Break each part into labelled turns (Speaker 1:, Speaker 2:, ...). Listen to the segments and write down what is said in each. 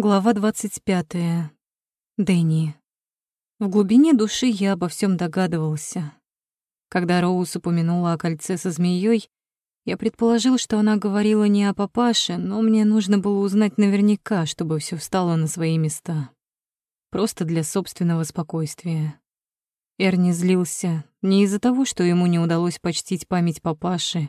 Speaker 1: Глава 25. Дэнни. В глубине души я обо всем догадывался. Когда Роуз упомянула о кольце со змеей, я предположил, что она говорила не о папаше, но мне нужно было узнать наверняка, чтобы все встало на свои места. Просто для собственного спокойствия. Эрни злился не из-за того, что ему не удалось почтить память папаши.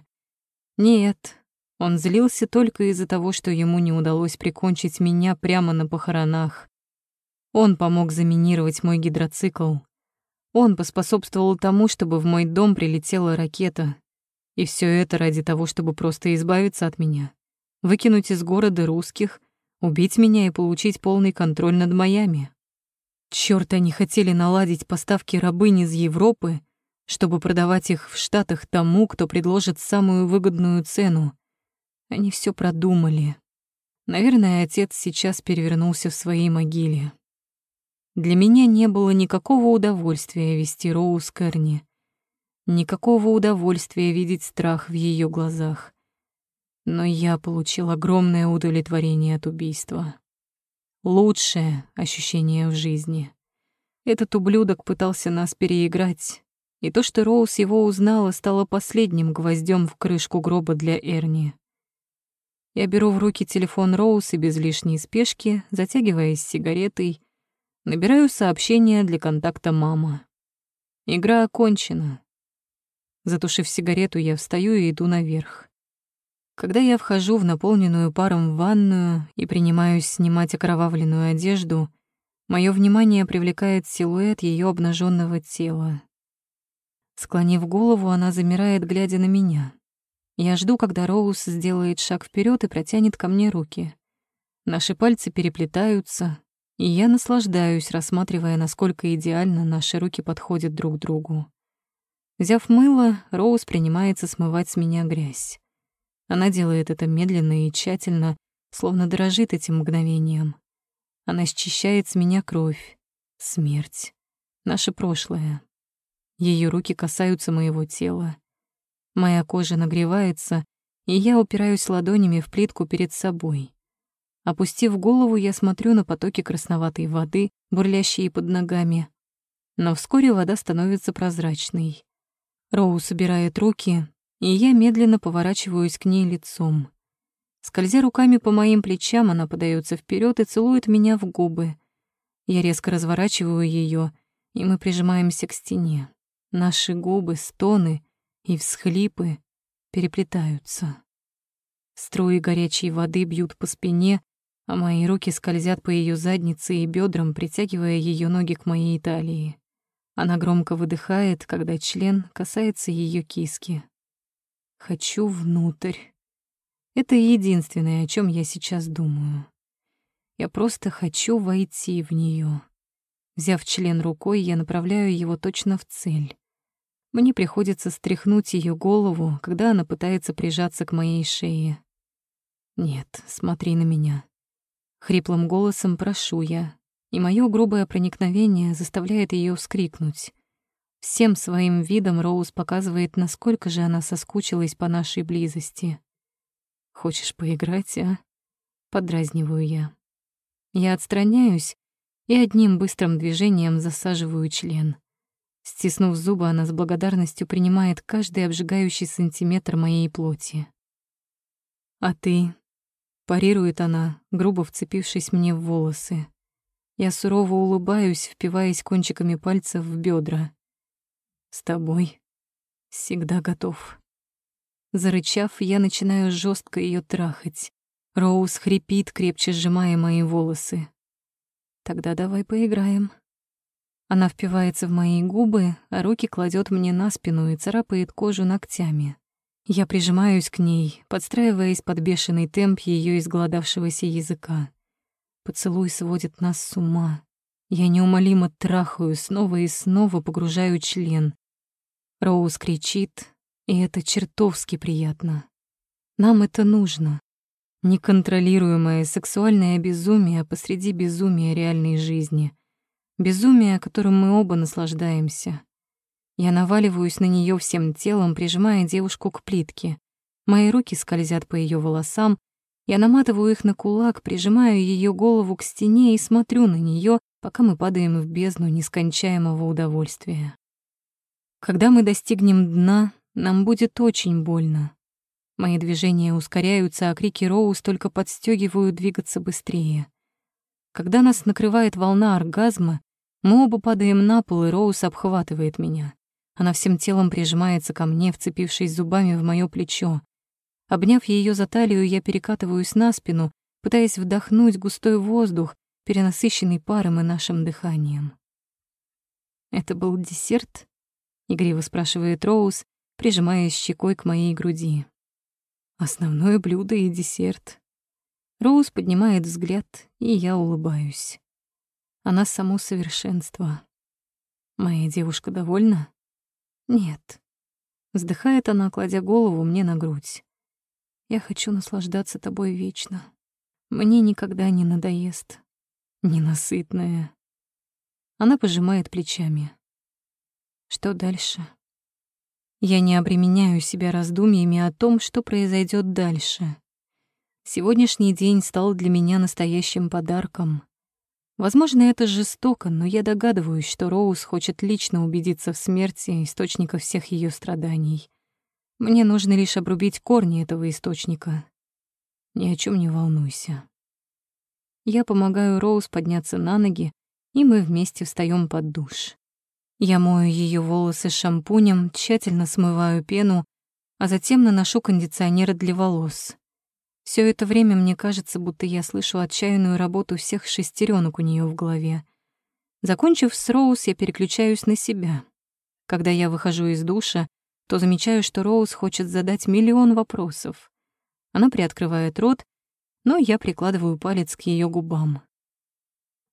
Speaker 1: Нет, он злился только из-за того, что ему не удалось прикончить меня прямо на похоронах. Он помог заминировать мой гидроцикл. Он поспособствовал тому, чтобы в мой дом прилетела ракета. И все это ради того, чтобы просто избавиться от меня. Выкинуть из города русских, убить меня и получить полный контроль над Майами. Чёрт, они хотели наладить поставки рабынь из Европы, чтобы продавать их в Штатах тому, кто предложит самую выгодную цену. Они все продумали. Наверное, отец сейчас перевернулся в своей могиле. Для меня не было никакого удовольствия вести Роуз Керни. Никакого удовольствия видеть страх в ее глазах. Но я получил огромное удовлетворение от убийства. Лучшее ощущение в жизни. Этот ублюдок пытался нас переиграть, и то, что Роуз его узнала, стало последним гвоздем в крышку гроба для Эрни. Я беру в руки телефон Роуз и без лишней спешки, затягиваясь сигаретой, набираю сообщение для контакта «Мама». Игра окончена. Затушив сигарету, я встаю и иду наверх. Когда я вхожу в наполненную паром ванную и принимаюсь снимать окровавленную одежду, мое внимание привлекает силуэт ее обнаженного тела. Склонив голову, она замирает, глядя на меня. Я жду, когда Роуз сделает шаг вперед и протянет ко мне руки. Наши пальцы переплетаются, и я наслаждаюсь, рассматривая, насколько идеально наши руки подходят друг другу. Взяв мыло, Роуз принимается смывать с меня грязь. Она делает это медленно и тщательно, словно дорожит этим мгновением. Она счищает с меня кровь, смерть, наше прошлое. Ее руки касаются моего тела, Моя кожа нагревается, и я упираюсь ладонями в плитку перед собой. Опустив голову, я смотрю на потоки красноватой воды, бурлящие под ногами. Но вскоре вода становится прозрачной. Роу собирает руки, и я медленно поворачиваюсь к ней лицом. Скользя руками по моим плечам, она подается вперед и целует меня в губы. Я резко разворачиваю ее, и мы прижимаемся к стене. Наши губы, стоны и всхлипы переплетаются. Струи горячей воды бьют по спине, а мои руки скользят по ее заднице и бедрам, притягивая ее ноги к моей талии. Она громко выдыхает, когда член касается ее киски. Хочу внутрь. Это единственное, о чем я сейчас думаю. Я просто хочу войти в нее. Взяв член рукой, я направляю его точно в цель. Мне приходится стряхнуть ее голову, когда она пытается прижаться к моей шее. «Нет, смотри на меня». Хриплым голосом прошу я, и мое грубое проникновение заставляет ее вскрикнуть. Всем своим видом Роуз показывает, насколько же она соскучилась по нашей близости. «Хочешь поиграть, а?» Подразниваю я. Я отстраняюсь и одним быстрым движением засаживаю член. Стиснув зубы, она с благодарностью принимает каждый обжигающий сантиметр моей плоти. «А ты?» — парирует она, грубо вцепившись мне в волосы. Я сурово улыбаюсь, впиваясь кончиками пальцев в бедра. «С тобой всегда готов». Зарычав, я начинаю жестко ее трахать. Роуз хрипит, крепче сжимая мои волосы. «Тогда давай поиграем». Она впивается в мои губы, а руки кладет мне на спину и царапает кожу ногтями. Я прижимаюсь к ней, подстраиваясь под бешеный темп ее изголодавшегося языка. Поцелуй сводит нас с ума. Я неумолимо трахаю, снова и снова погружаю член. Роуз кричит, и это чертовски приятно. Нам это нужно. Неконтролируемое сексуальное безумие посреди безумия реальной жизни. Безумие, которым мы оба наслаждаемся. Я наваливаюсь на нее всем телом, прижимая девушку к плитке. Мои руки скользят по ее волосам, Я наматываю их на кулак, прижимаю ее голову к стене и смотрю на нее, пока мы падаем в бездну нескончаемого удовольствия. Когда мы достигнем дна, нам будет очень больно. Мои движения ускоряются, а крики Роуз только подстегивают двигаться быстрее. Когда нас накрывает волна оргазма, мы оба падаем на пол, и Роуз обхватывает меня. Она всем телом прижимается ко мне, вцепившись зубами в моё плечо. Обняв ее за талию, я перекатываюсь на спину, пытаясь вдохнуть густой воздух, перенасыщенный паром и нашим дыханием. «Это был десерт?» — игриво спрашивает Роуз, прижимаясь щекой к моей груди. «Основное блюдо и десерт». Роуз поднимает взгляд, и я улыбаюсь. Она само совершенство. Моя девушка довольна? Нет. Вздыхает она, кладя голову мне на грудь. Я хочу наслаждаться тобой вечно. Мне никогда не надоест. Ненасытная. Она пожимает плечами. Что дальше? Я не обременяю себя раздумьями о том, что произойдет дальше. Сегодняшний день стал для меня настоящим подарком. Возможно, это жестоко, но я догадываюсь, что Роуз хочет лично убедиться в смерти источника всех ее страданий. Мне нужно лишь обрубить корни этого источника. Ни о чем не волнуйся. Я помогаю Роуз подняться на ноги, и мы вместе встаем под душ. Я мою ее волосы шампунем, тщательно смываю пену, а затем наношу кондиционер для волос. Все это время мне кажется, будто я слышу отчаянную работу всех шестеренок у нее в голове. Закончив с Роуз, я переключаюсь на себя. Когда я выхожу из душа, то замечаю, что Роуз хочет задать миллион вопросов. Она приоткрывает рот, но я прикладываю палец к ее губам.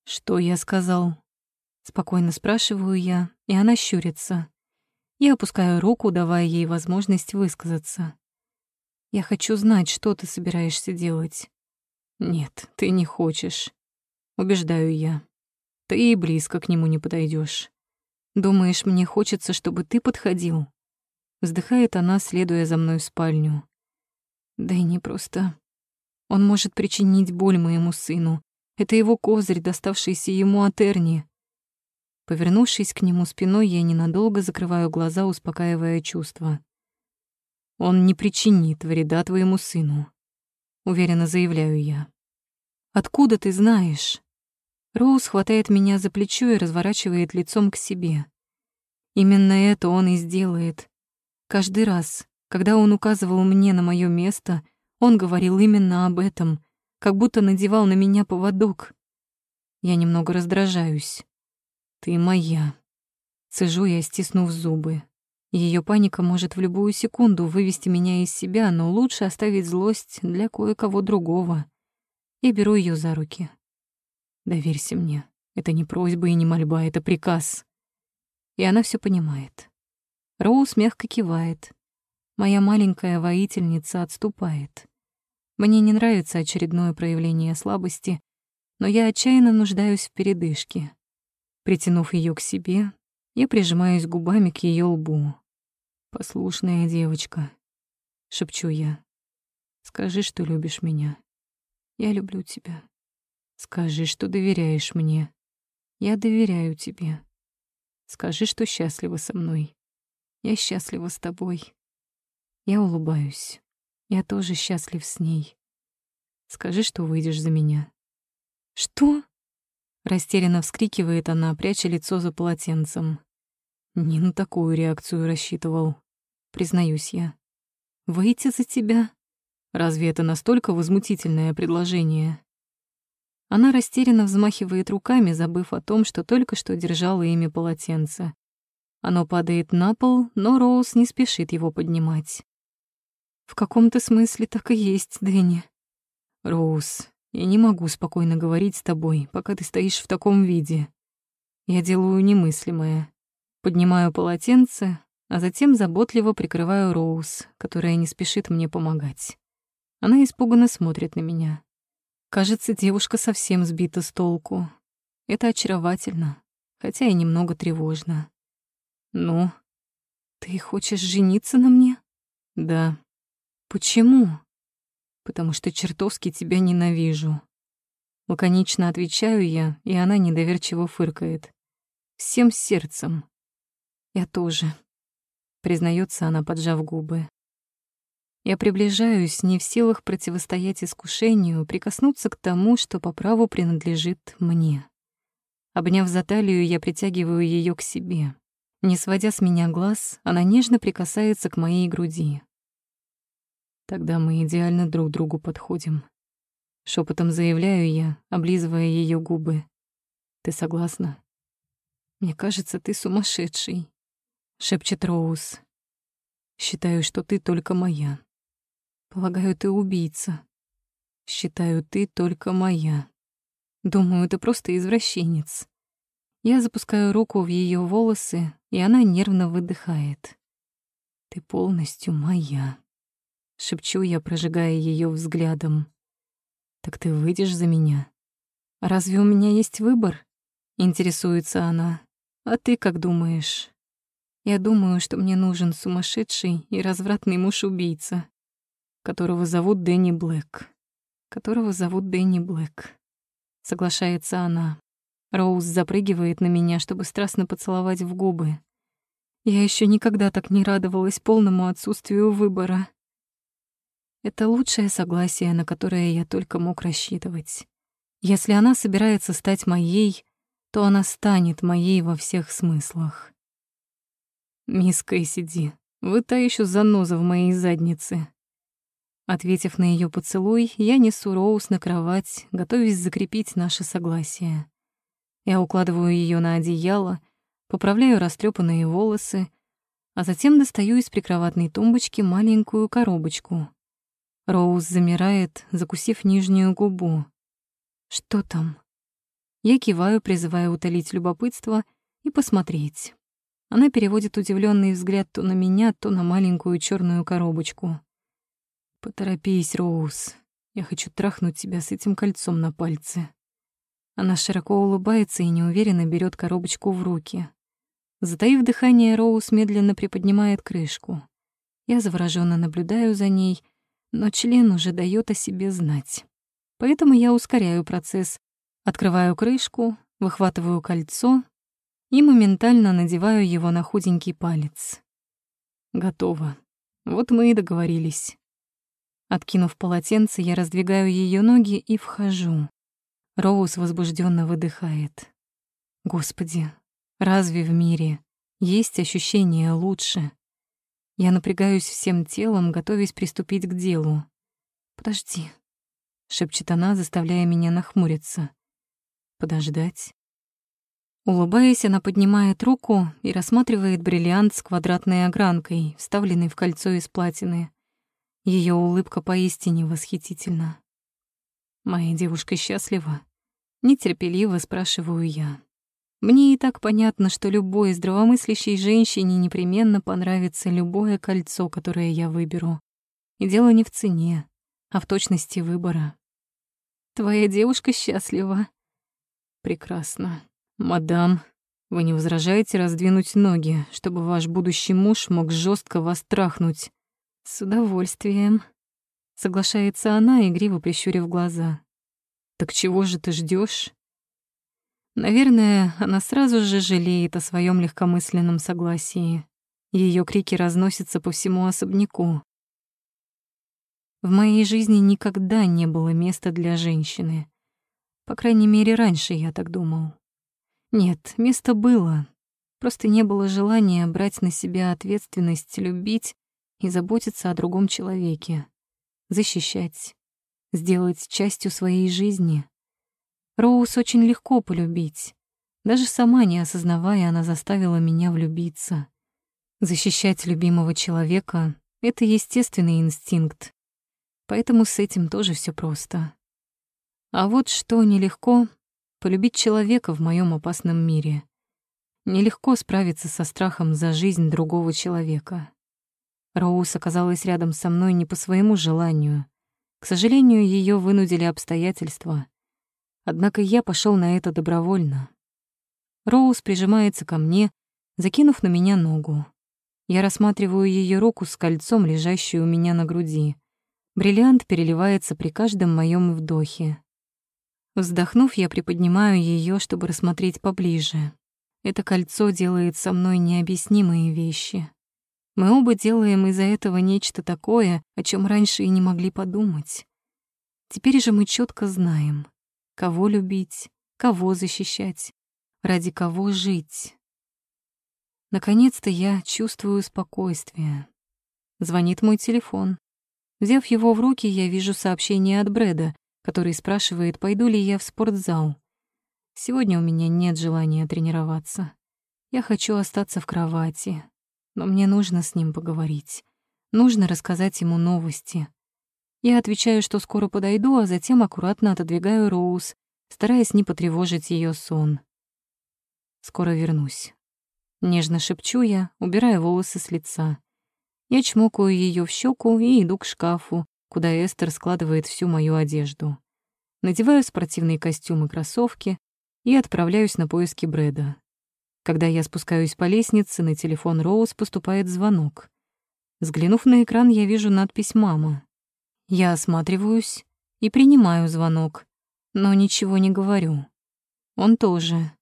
Speaker 1: «Что я сказал?» Спокойно спрашиваю я, и она щурится. Я опускаю руку, давая ей возможность высказаться. Я хочу знать, что ты собираешься делать. Нет, ты не хочешь. Убеждаю я. Ты и близко к нему не подойдешь. Думаешь, мне хочется, чтобы ты подходил? Вздыхает она, следуя за мной в спальню. Да и не просто. Он может причинить боль моему сыну. Это его козырь, доставшийся ему от Эрни. Повернувшись к нему спиной, я ненадолго закрываю глаза, успокаивая чувства. Он не причинит вреда твоему сыну, уверенно заявляю я. Откуда ты знаешь? Роуз хватает меня за плечо и разворачивает лицом к себе. Именно это он и сделает. Каждый раз, когда он указывал мне на моё место, он говорил именно об этом, как будто надевал на меня поводок. Я немного раздражаюсь. Ты моя. Цежу я, стиснув зубы. Ее паника может в любую секунду вывести меня из себя, но лучше оставить злость для кое-кого другого. И беру ее за руки. Доверься мне. Это не просьба и не мольба, это приказ. И она все понимает. Роуз мягко кивает. Моя маленькая воительница отступает. Мне не нравится очередное проявление слабости, но я отчаянно нуждаюсь в передышке. Притянув ее к себе, я прижимаюсь губами к ее лбу. «Послушная девочка», — шепчу я. «Скажи, что любишь меня. Я люблю тебя. Скажи, что доверяешь мне. Я доверяю тебе. Скажи, что счастлива со мной. Я счастлива с тобой. Я улыбаюсь. Я тоже счастлив с ней. Скажи, что выйдешь за меня. Что? Растерянно вскрикивает она, пряча лицо за полотенцем. Не на такую реакцию рассчитывал признаюсь я. «Выйти за тебя? Разве это настолько возмутительное предложение?» Она растерянно взмахивает руками, забыв о том, что только что держала ими полотенце. Оно падает на пол, но Роуз не спешит его поднимать. «В каком-то смысле так и есть, Дэнни». «Роуз, я не могу спокойно говорить с тобой, пока ты стоишь в таком виде. Я делаю немыслимое. Поднимаю полотенце, а затем заботливо прикрываю Роуз, которая не спешит мне помогать. Она испуганно смотрит на меня. Кажется, девушка совсем сбита с толку. Это очаровательно, хотя и немного тревожно. «Ну, ты хочешь жениться на мне?» «Да». «Почему?» потому что чертовски тебя ненавижу. Лаконично отвечаю я, и она недоверчиво фыркает. Всем сердцем. Я тоже. Признается она, поджав губы. Я приближаюсь, не в силах противостоять искушению, прикоснуться к тому, что по праву принадлежит мне. Обняв за талию, я притягиваю ее к себе. Не сводя с меня глаз, она нежно прикасается к моей груди. Тогда мы идеально друг другу подходим. Шепотом заявляю я, облизывая ее губы. Ты согласна? Мне кажется, ты сумасшедший, шепчет Роуз. Считаю, что ты только моя. Полагаю, ты убийца. Считаю, ты только моя. Думаю, ты просто извращенец. Я запускаю руку в ее волосы, и она нервно выдыхает. Ты полностью моя. Шепчу я, прожигая ее взглядом. Так ты выйдешь за меня? Разве у меня есть выбор? Интересуется она. А ты как думаешь? Я думаю, что мне нужен сумасшедший и развратный муж-убийца которого зовут Дэнни Блэк. Которого зовут Дэнни Блэк. Соглашается она. Роуз запрыгивает на меня, чтобы страстно поцеловать в губы. Я еще никогда так не радовалась полному отсутствию выбора. Это лучшее согласие, на которое я только мог рассчитывать. Если она собирается стать моей, то она станет моей во всех смыслах. Мисс Кэссиди, вы та еще заноза в моей заднице. Ответив на ее поцелуй, я несу Роуз на кровать, готовясь закрепить наше согласие. Я укладываю ее на одеяло, поправляю растрепанные волосы, а затем достаю из прикроватной тумбочки маленькую коробочку. Роуз замирает, закусив нижнюю губу. «Что там?» Я киваю, призывая утолить любопытство и посмотреть. Она переводит удивленный взгляд то на меня, то на маленькую черную коробочку. «Поторопись, Роуз. Я хочу трахнуть тебя с этим кольцом на пальце». Она широко улыбается и неуверенно берет коробочку в руки. Затаив дыхание, Роуз медленно приподнимает крышку. Я завороженно наблюдаю за ней, но член уже дает о себе знать. Поэтому я ускоряю процесс, открываю крышку, выхватываю кольцо и моментально надеваю его на худенький палец. Готово. Вот мы и договорились. Откинув полотенце, я раздвигаю ее ноги и вхожу. Роуз возбужденно выдыхает. Господи, разве в мире есть ощущение лучше? Я напрягаюсь всем телом, готовясь приступить к делу. «Подожди», — шепчет она, заставляя меня нахмуриться. «Подождать?» Улыбаясь, она поднимает руку и рассматривает бриллиант с квадратной огранкой, вставленный в кольцо из платины. Ее улыбка поистине восхитительна. Моя девушка счастлива. Нетерпеливо спрашиваю я. Мне и так понятно, что любой здравомыслящей женщине непременно понравится любое кольцо, которое я выберу. И дело не в цене, а в точности выбора. Твоя девушка счастлива. Прекрасно. Мадам, вы не возражаете раздвинуть ноги, чтобы ваш будущий муж мог жестко вас трахнуть? «С удовольствием», — соглашается она, игриво прищурив глаза. «Так чего же ты ждешь? Наверное, она сразу же жалеет о своем легкомысленном согласии. Ее крики разносятся по всему особняку. В моей жизни никогда не было места для женщины. По крайней мере, раньше я так думал. Нет, место было. Просто не было желания брать на себя ответственность, любить и заботиться о другом человеке, защищать, сделать частью своей жизни. Роуз очень легко полюбить. Даже сама не осознавая, она заставила меня влюбиться. Защищать любимого человека — это естественный инстинкт. Поэтому с этим тоже все просто. А вот что нелегко — полюбить человека в моем опасном мире. Нелегко справиться со страхом за жизнь другого человека. Роуз оказалась рядом со мной не по своему желанию. К сожалению, ее вынудили обстоятельства. Однако я пошел на это добровольно. Роуз прижимается ко мне, закинув на меня ногу. Я рассматриваю ее руку с кольцом, лежащую у меня на груди. Бриллиант переливается при каждом моем вдохе. Вздохнув, я приподнимаю ее, чтобы рассмотреть поближе. Это кольцо делает со мной необъяснимые вещи. Мы оба делаем из-за этого нечто такое, о чем раньше и не могли подумать. Теперь же мы четко знаем, кого любить, кого защищать, ради кого жить. Наконец-то я чувствую спокойствие. Звонит мой телефон. Взяв его в руки, я вижу сообщение от Брэда, который спрашивает, пойду ли я в спортзал. Сегодня у меня нет желания тренироваться. Я хочу остаться в кровати, но мне нужно с ним поговорить. Нужно рассказать ему новости. Я отвечаю, что скоро подойду, а затем аккуратно отодвигаю Роуз, стараясь не потревожить ее сон. Скоро вернусь. Нежно шепчу я, убирая волосы с лица. Я чмокаю ее в щеку и иду к шкафу, куда Эстер складывает всю мою одежду. Надеваю спортивные костюмы и кроссовки и отправляюсь на поиски Брэда. Когда я спускаюсь по лестнице, на телефон Роуз поступает звонок. Взглянув на экран, я вижу надпись «Мама». Я осматриваюсь и принимаю звонок, но ничего не говорю. Он тоже.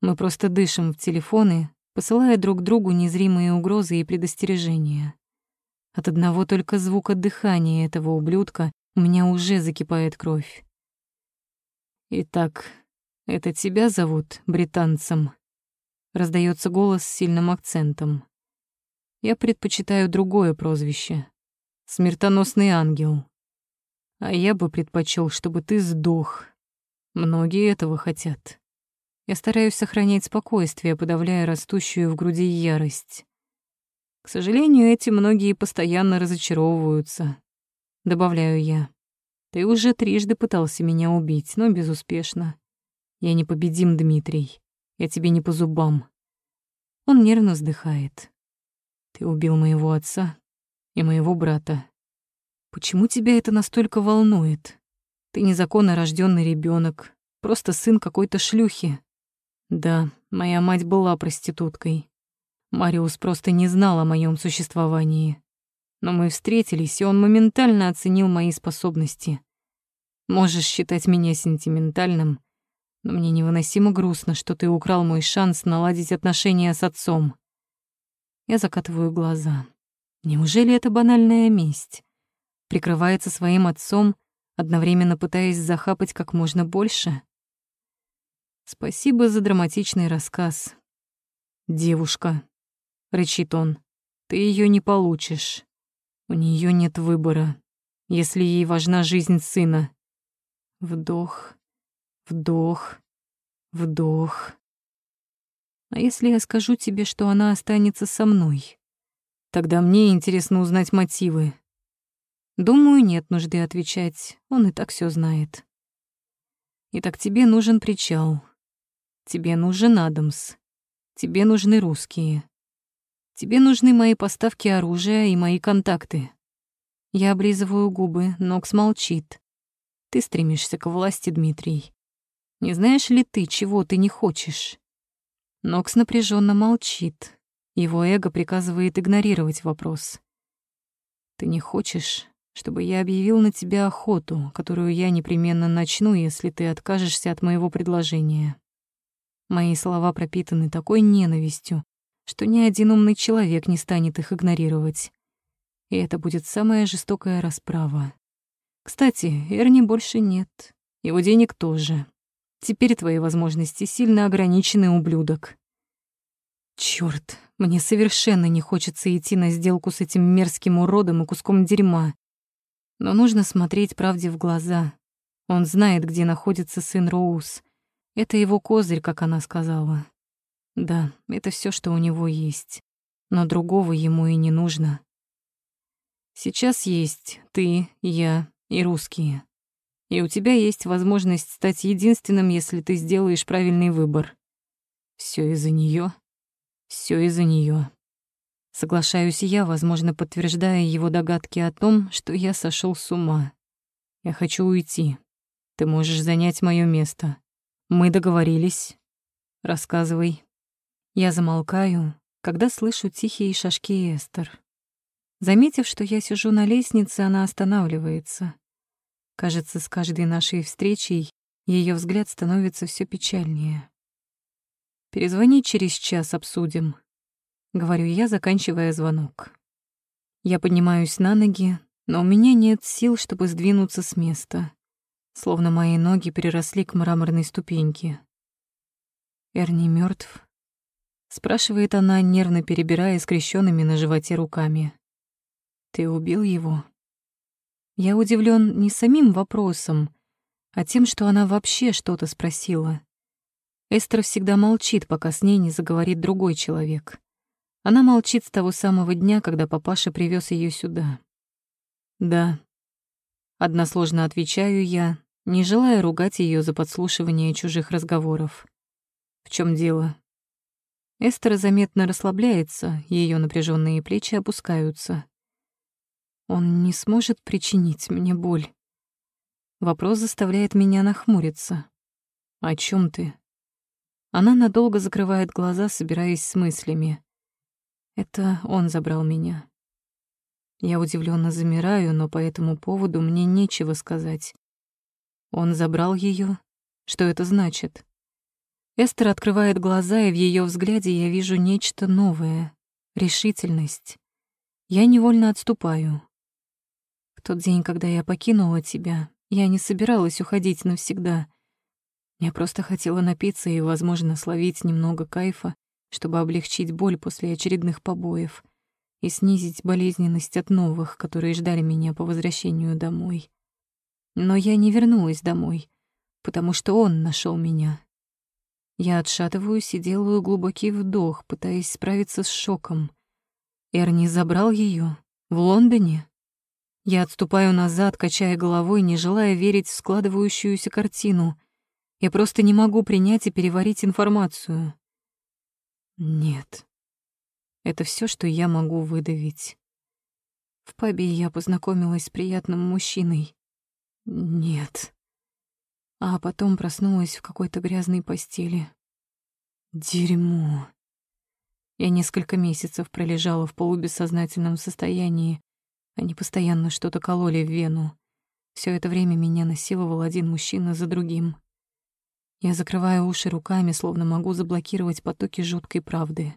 Speaker 1: Мы просто дышим в телефоны, посылая друг другу незримые угрозы и предостережения. От одного только звука дыхания этого ублюдка у меня уже закипает кровь. «Итак, это тебя зовут британцем?» Раздается голос с сильным акцентом. Я предпочитаю другое прозвище. Смертоносный ангел. А я бы предпочел, чтобы ты сдох. Многие этого хотят. Я стараюсь сохранять спокойствие, подавляя растущую в груди ярость. К сожалению, эти многие постоянно разочаровываются. Добавляю я. Ты уже трижды пытался меня убить, но безуспешно. Я непобедим, Дмитрий. Я тебе не по зубам. Он нервно вздыхает. Ты убил моего отца и моего брата. Почему тебя это настолько волнует? Ты незаконно рожденный ребенок, просто сын какой-то шлюхи. Да, моя мать была проституткой. Мариус просто не знал о моем существовании. Но мы встретились, и он моментально оценил мои способности. Можешь считать меня сентиментальным, но мне невыносимо грустно, что ты украл мой шанс наладить отношения с отцом. Я закатываю глаза. Неужели это банальная месть? Прикрывается своим отцом, одновременно пытаясь захапать как можно больше? Спасибо за драматичный рассказ. Девушка, рычит он, ты ее не получишь. У нее нет выбора, если ей важна жизнь сына. Вдох, вдох, вдох. А если я скажу тебе, что она останется со мной? Тогда мне интересно узнать мотивы. Думаю, нет нужды отвечать, он и так все знает. Итак, тебе нужен причал. Тебе нужен Адамс. Тебе нужны русские. Тебе нужны мои поставки оружия и мои контакты. Я облизываю губы, Нокс молчит. Ты стремишься к власти, Дмитрий. Не знаешь ли ты, чего ты не хочешь? Нокс напряженно молчит. Его эго приказывает игнорировать вопрос. Ты не хочешь, чтобы я объявил на тебя охоту, которую я непременно начну, если ты откажешься от моего предложения. Мои слова пропитаны такой ненавистью, что ни один умный человек не станет их игнорировать. И это будет самая жестокая расправа. Кстати, Эрни больше нет. Его денег тоже. Теперь твои возможности сильно ограничены, ублюдок. Чёрт, мне совершенно не хочется идти на сделку с этим мерзким уродом и куском дерьма. Но нужно смотреть правде в глаза. Он знает, где находится сын Роуз. Это его козырь, как она сказала. Да, это все, что у него есть. Но другого ему и не нужно. Сейчас есть ты, я и русские. И у тебя есть возможность стать единственным, если ты сделаешь правильный выбор. Все из-за нее, все из-за нее. Соглашаюсь я, возможно, подтверждая его догадки о том, что я сошел с ума. Я хочу уйти. Ты можешь занять мое место. Мы договорились. Рассказывай. Я замолкаю, когда слышу тихие шажки Эстер. Заметив, что я сижу на лестнице, она останавливается. Кажется, с каждой нашей встречей ее взгляд становится все печальнее. «Перезвони через час, обсудим», — говорю я, заканчивая звонок. Я поднимаюсь на ноги, но у меня нет сил, чтобы сдвинуться с места, словно мои ноги переросли к мраморной ступеньке. «Эрни мертв? Спрашивает она, нервно перебирая скрещенными на животе руками. «Ты убил его?» Я удивлен не самим вопросом, а тем, что она вообще что-то спросила. Эстер всегда молчит, пока с ней не заговорит другой человек. Она молчит с того самого дня, когда папаша привез ее сюда. «Да». Односложно отвечаю я, не желая ругать ее за подслушивание чужих разговоров. «В чем дело?» Эстер заметно расслабляется, ее напряженные плечи опускаются. Он не сможет причинить мне боль. Вопрос заставляет меня нахмуриться. «О чем ты?» Она надолго закрывает глаза, собираясь с мыслями. Это он забрал меня. Я удивленно замираю, но по этому поводу мне нечего сказать. Он забрал ее. Что это значит? Эстер открывает глаза, и в ее взгляде я вижу нечто новое — решительность. Я невольно отступаю тот день, когда я покинула тебя, я не собиралась уходить навсегда. Я просто хотела напиться и, возможно, словить немного кайфа, чтобы облегчить боль после очередных побоев и снизить болезненность от новых, которые ждали меня по возвращению домой. Но я не вернулась домой, потому что он нашел меня. Я отшатываюсь и делаю глубокий вдох, пытаясь справиться с шоком. Эрни забрал ее в Лондоне. Я отступаю назад, качая головой, не желая верить в складывающуюся картину. Я просто не могу принять и переварить информацию. Нет. Это все, что я могу выдавить. В пабе я познакомилась с приятным мужчиной. Нет. А потом проснулась в какой-то грязной постели. Дерьмо. Я несколько месяцев пролежала в полубессознательном состоянии, они постоянно что-то кололи в вену. Все это время меня насиловал один мужчина за другим. Я закрываю уши руками, словно могу заблокировать потоки жуткой правды.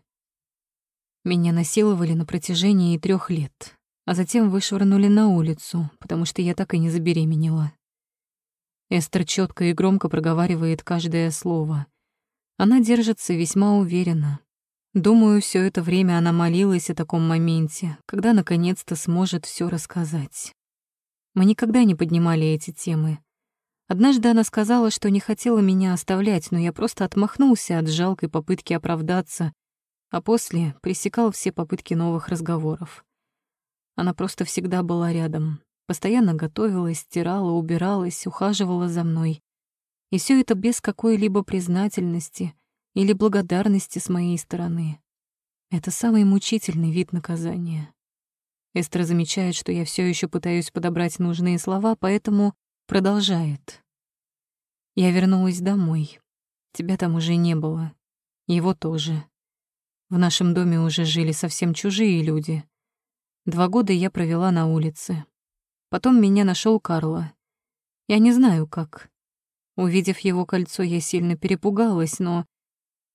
Speaker 1: Меня насиловали на протяжении трех лет, а затем вышвырнули на улицу, потому что я так и не забеременела. Эстер четко и громко проговаривает каждое слово. Она держится весьма уверенно, Думаю, все это время она молилась о таком моменте, когда наконец-то сможет все рассказать. Мы никогда не поднимали эти темы. Однажды она сказала, что не хотела меня оставлять, но я просто отмахнулся от жалкой попытки оправдаться, а после пресекал все попытки новых разговоров. Она просто всегда была рядом, постоянно готовилась, стирала, убиралась, ухаживала за мной. И все это без какой-либо признательности — или благодарности с моей стороны. Это самый мучительный вид наказания. Эстра замечает, что я все еще пытаюсь подобрать нужные слова, поэтому продолжает. Я вернулась домой. Тебя там уже не было. Его тоже. В нашем доме уже жили совсем чужие люди. Два года я провела на улице. Потом меня нашел Карло. Я не знаю, как. Увидев его кольцо, я сильно перепугалась, но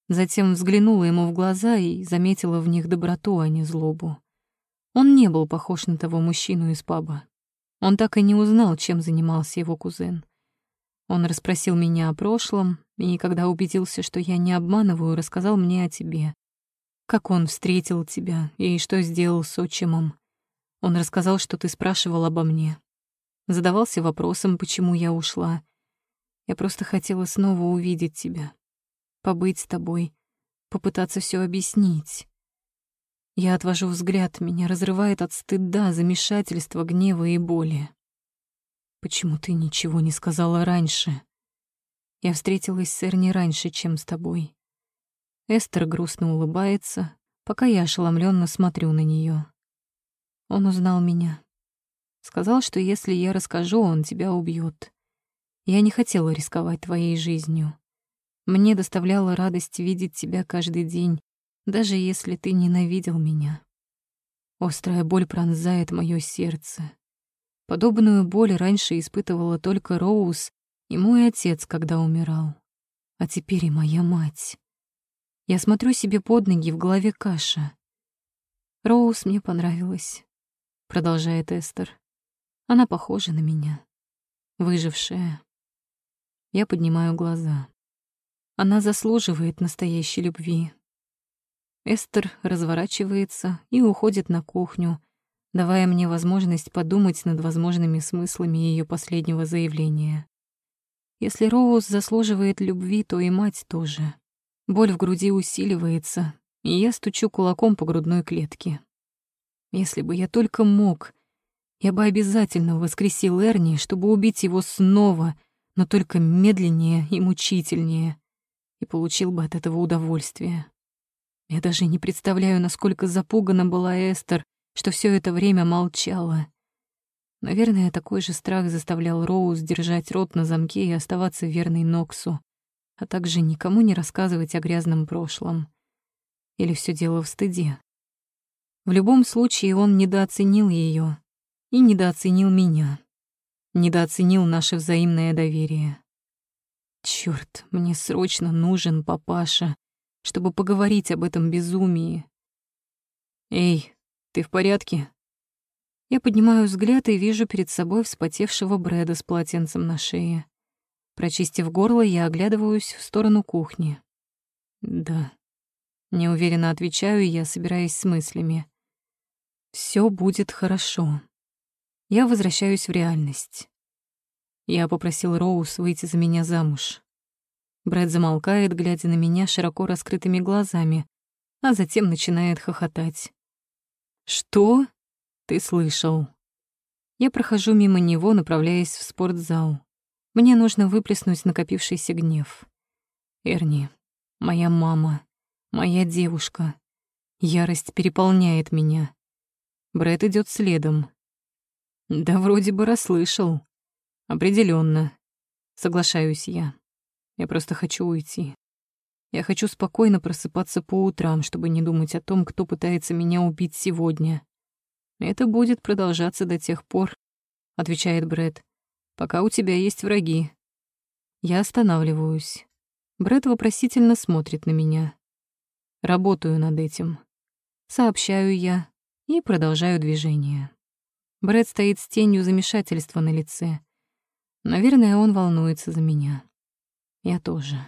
Speaker 1: Затем взглянула ему в глаза и заметила в них доброту, а не злобу. Он не был похож на того мужчину из паба. Он так и не узнал, чем занимался его кузен. Он расспросил меня о прошлом, и когда убедился, что я не обманываю, рассказал мне о тебе. Как он встретил тебя и что сделал с отчимом. Он рассказал, что ты спрашивал обо мне. Задавался вопросом, почему я ушла. Я просто хотела снова увидеть тебя, побыть с тобой, попытаться все объяснить. Я отвожу взгляд, меня разрывает от стыда, замешательства, гнева и боли. Почему ты ничего не сказала раньше? Я встретилась с Эрни раньше, чем с тобой. Эстер грустно улыбается, пока я ошеломленно смотрю на нее. Он узнал меня. Сказал, что если я расскажу, он тебя убьет. Я не хотела рисковать твоей жизнью. Мне доставляло радость видеть тебя каждый день, даже если ты ненавидел меня. Острая боль пронзает моё сердце. Подобную боль раньше испытывала только Роуз и мой отец, когда умирал. А теперь и моя мать. Я смотрю себе под ноги, в голове каша. Роуз мне понравилась, продолжает Эстер. Она похожа на меня. Выжившая. Я поднимаю глаза. Она заслуживает настоящей любви. Эстер разворачивается и уходит на кухню, давая мне возможность подумать над возможными смыслами ее последнего заявления. Если Роуз заслуживает любви, то и мать тоже. Боль в груди усиливается, и я стучу кулаком по грудной клетке. Если бы я только мог, я бы обязательно воскресил Эрни, чтобы убить его снова, но только медленнее и мучительнее и получил бы от этого удовольствие. Я даже не представляю, насколько запугана была Эстер, что все это время молчала. Наверное, такой же страх заставлял Роуз держать рот на замке и оставаться верной Ноксу, а также никому не рассказывать о грязном прошлом. Или все дело в стыде. В любом случае он недооценил ее и недооценил меня. Недооценил наше взаимное доверие. Черт, мне срочно нужен папаша, чтобы поговорить об этом безумии. Эй, ты в порядке? Я поднимаю взгляд и вижу перед собой вспотевшего Брэда с полотенцем на шее. Прочистив горло, я оглядываюсь в сторону кухни. Да. Неуверенно отвечаю я, собираясь с мыслями. Все будет хорошо. Я возвращаюсь в реальность. Я попросил Роуз выйти за меня замуж. Брэд замолкает, глядя на меня широко раскрытыми глазами, а затем начинает хохотать. «Что? Ты слышал?» Я прохожу мимо него, направляясь в спортзал. Мне нужно выплеснуть накопившийся гнев. Эрни, моя мама, моя девушка. Ярость переполняет меня. Брэд идет следом. Да вроде бы расслышал. Определенно, соглашаюсь я. Я просто хочу уйти. Я хочу спокойно просыпаться по утрам, чтобы не думать о том, кто пытается меня убить сегодня. Это будет продолжаться до тех пор, отвечает Брэд, пока у тебя есть враги. Я останавливаюсь. Брэд вопросительно смотрит на меня. Работаю над этим. Сообщаю я и продолжаю движение. Брэд стоит с тенью замешательства на лице. Наверное, он волнуется за меня. Я тоже.